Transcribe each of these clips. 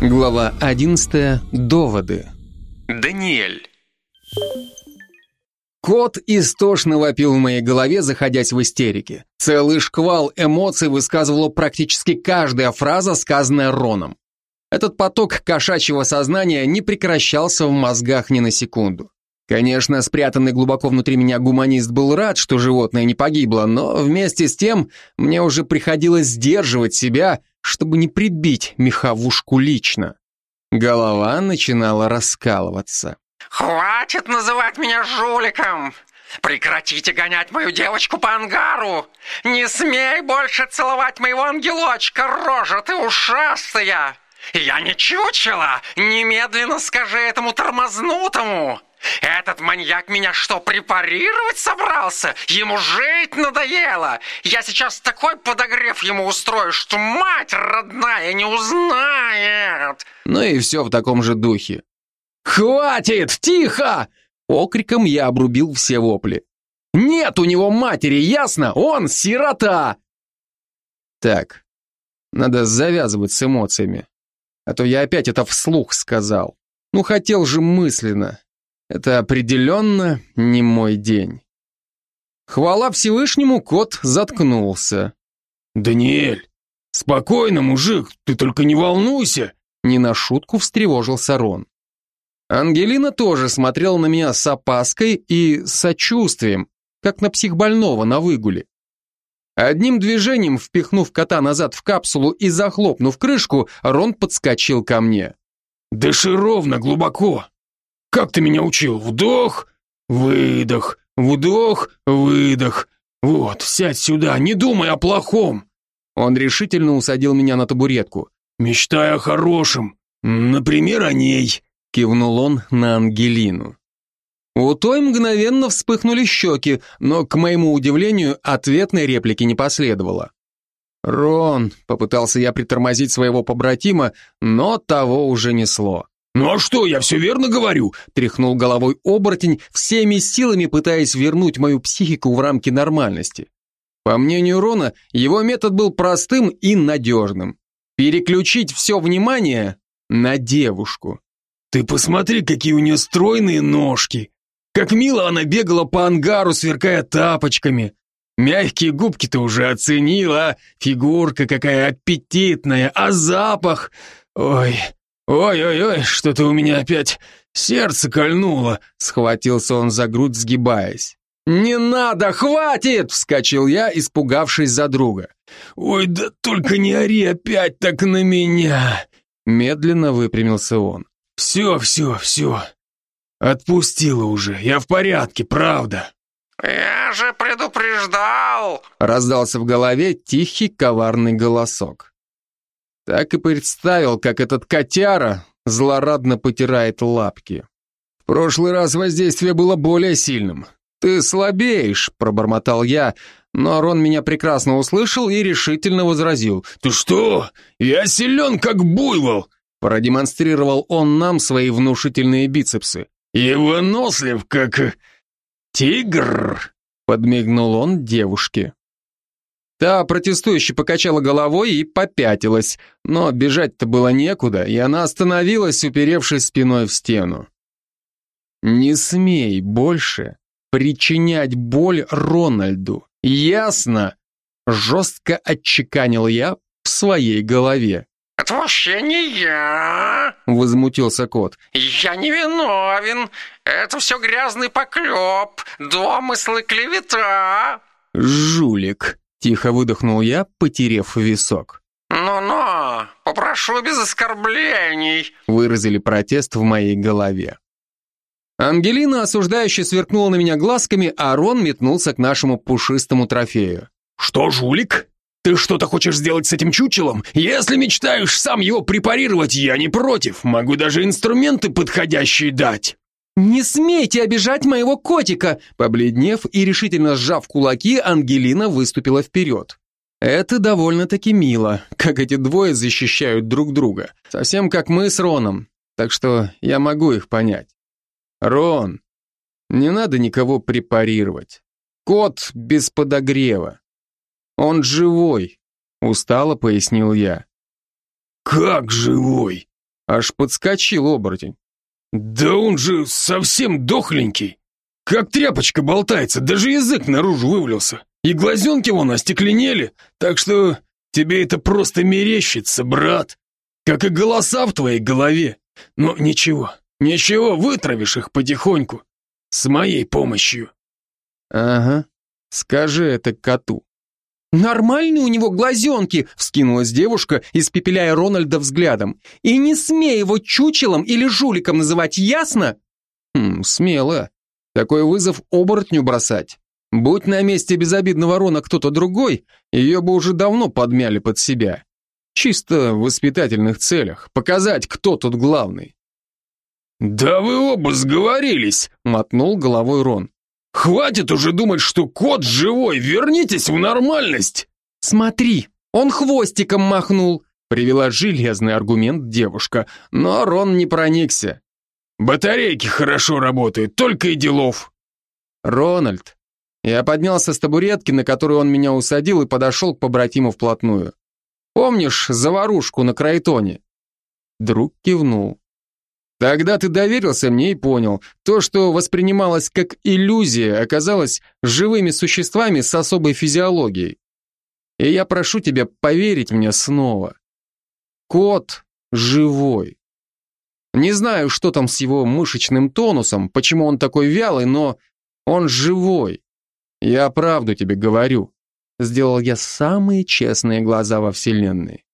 Глава 11. Доводы. Даниэль. Кот истошно вопил в моей голове, заходясь в истерике. Целый шквал эмоций высказывала практически каждая фраза, сказанная Роном. Этот поток кошачьего сознания не прекращался в мозгах ни на секунду. Конечно, спрятанный глубоко внутри меня гуманист был рад, что животное не погибло, но вместе с тем мне уже приходилось сдерживать себя, чтобы не прибить меховушку лично. Голова начинала раскалываться. «Хватит называть меня жуликом! Прекратите гонять мою девочку по ангару! Не смей больше целовать моего ангелочка, рожа ты ушастая! Я не чучела! Немедленно скажи этому тормознутому!» Этот маньяк меня что, препарировать собрался? Ему жить надоело. Я сейчас такой подогрев ему устрою, что мать родная не узнает. Ну и все в таком же духе. «Хватит! Тихо!» Окриком я обрубил все вопли. «Нет у него матери, ясно? Он сирота!» Так, надо завязывать с эмоциями. А то я опять это вслух сказал. Ну, хотел же мысленно. Это определенно не мой день. Хвала Всевышнему, кот заткнулся. «Даниэль, спокойно, мужик, ты только не волнуйся!» Не на шутку встревожился Рон. Ангелина тоже смотрела на меня с опаской и сочувствием, как на психбольного на выгуле. Одним движением, впихнув кота назад в капсулу и захлопнув крышку, Рон подскочил ко мне. «Дыши ровно, глубоко. Как ты меня учил? Вдох, выдох, вдох, выдох. Вот, сядь сюда, не думай о плохом. Он решительно усадил меня на табуретку. Мечтай о хорошем. Например, о ней. Кивнул он на Ангелину. У той мгновенно вспыхнули щеки, но, к моему удивлению, ответной реплики не последовало. «Рон», — попытался я притормозить своего побратима, но того уже несло. «Ну а что, я все верно говорю?» – тряхнул головой оборотень, всеми силами пытаясь вернуть мою психику в рамки нормальности. По мнению Рона, его метод был простым и надежным. Переключить все внимание на девушку. «Ты посмотри, какие у нее стройные ножки! Как мило она бегала по ангару, сверкая тапочками! Мягкие губки ты уже оценила, фигурка какая аппетитная, а запах... Ой, «Ой-ой-ой, что-то у меня опять сердце кольнуло», — схватился он за грудь, сгибаясь. «Не надо, хватит!» — вскочил я, испугавшись за друга. «Ой, да только не ори опять так на меня!» Медленно выпрямился он. «Все, все, все. Отпустила уже, я в порядке, правда». «Я же предупреждал!» Раздался в голове тихий коварный голосок. Так и представил, как этот котяра злорадно потирает лапки. В прошлый раз воздействие было более сильным. «Ты слабеешь», — пробормотал я, но Рон меня прекрасно услышал и решительно возразил. «Ты что? Я силен, как буйвол!» Продемонстрировал он нам свои внушительные бицепсы. «И вынослив, как тигр!» Подмигнул он девушке. Та протестующе покачала головой и попятилась, но бежать-то было некуда, и она остановилась, уперевшись спиной в стену. «Не смей больше причинять боль Рональду, ясно?» Жестко отчеканил я в своей голове. «Это вообще не я!» Возмутился кот. «Я не виновен! Это все грязный поклеп, домыслы клевета!» «Жулик!» Тихо выдохнул я, потерев висок. «Ну-ну, попрошу без оскорблений», выразили протест в моей голове. Ангелина осуждающе сверкнула на меня глазками, а Рон метнулся к нашему пушистому трофею. «Что, жулик? Ты что-то хочешь сделать с этим чучелом? Если мечтаешь сам его препарировать, я не против. Могу даже инструменты подходящие дать». «Не смейте обижать моего котика!» Побледнев и решительно сжав кулаки, Ангелина выступила вперед. Это довольно-таки мило, как эти двое защищают друг друга. Совсем как мы с Роном, так что я могу их понять. Рон, не надо никого препарировать. Кот без подогрева. Он живой, устало пояснил я. Как живой? Аж подскочил оборотень. Да он же совсем дохленький. Как тряпочка болтается, даже язык наружу вывалился. И глазенки вон остекленели, так что тебе это просто мерещится, брат. Как и голоса в твоей голове. Но ничего, ничего, вытравишь их потихоньку. С моей помощью. Ага, скажи это коту. «Нормальные у него глазенки!» — вскинулась девушка, испепеляя Рональда взглядом. «И не смей его чучелом или жуликом называть, ясно?» «Хм, смело. Такой вызов оборотню бросать. Будь на месте безобидного Рона кто-то другой, ее бы уже давно подмяли под себя. Чисто в воспитательных целях, показать, кто тут главный». «Да вы оба сговорились!» — мотнул головой Рон. Хватит уже думать, что кот живой, вернитесь в нормальность. Смотри, он хвостиком махнул, привела железный аргумент девушка, но Рон не проникся. Батарейки хорошо работают, только и делов. Рональд. Я поднялся с табуретки, на которую он меня усадил, и подошел к побратиму вплотную. Помнишь заварушку на Крайтоне? Друг кивнул. Тогда ты доверился мне и понял, то, что воспринималось как иллюзия, оказалось живыми существами с особой физиологией. И я прошу тебя поверить мне снова. Кот живой. Не знаю, что там с его мышечным тонусом, почему он такой вялый, но он живой. Я правду тебе говорю. Сделал я самые честные глаза во вселенной.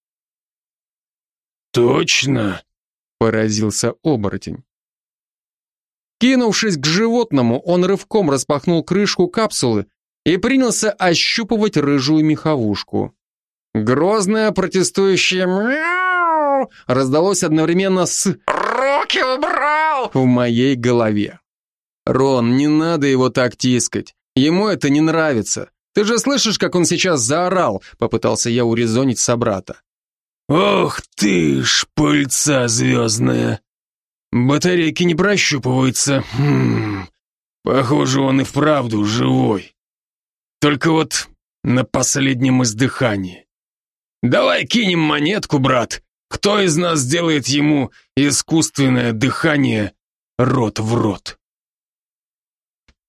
Точно? Поразился оборотень. Кинувшись к животному, он рывком распахнул крышку капсулы и принялся ощупывать рыжую меховушку. Грозное протестующее «мяу» раздалось одновременно с «Руки убрал!» в моей голове. «Рон, не надо его так тискать. Ему это не нравится. Ты же слышишь, как он сейчас заорал?» Попытался я урезонить собрата. «Ох ты ж, пыльца звездная! Батарейки не прощупываются. Хм, похоже, он и вправду живой. Только вот на последнем издыхании. Давай кинем монетку, брат. Кто из нас сделает ему искусственное дыхание рот в рот?»